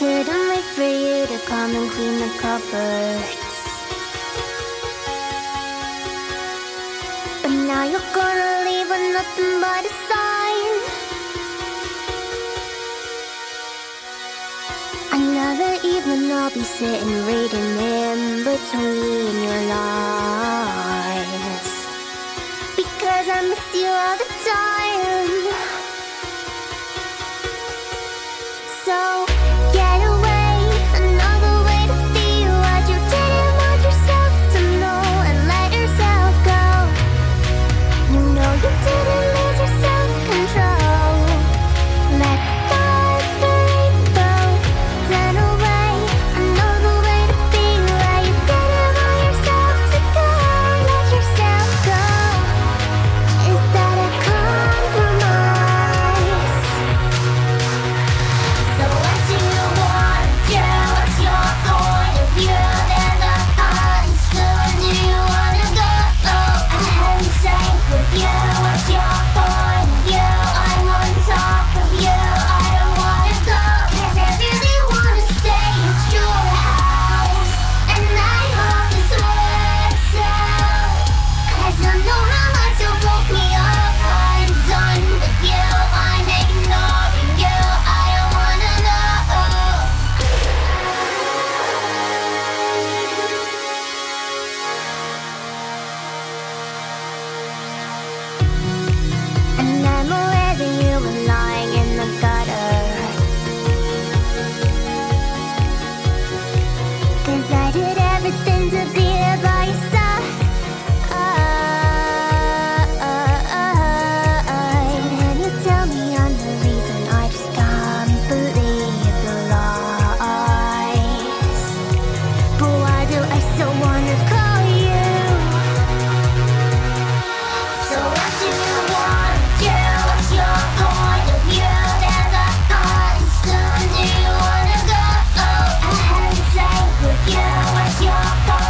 Couldn't wait for you to come and clean the cupboards. But now you're gonna leave with nothing but a sign. Another evening I'll be sitting reading in between your lines. Because I miss you all the time. ようと。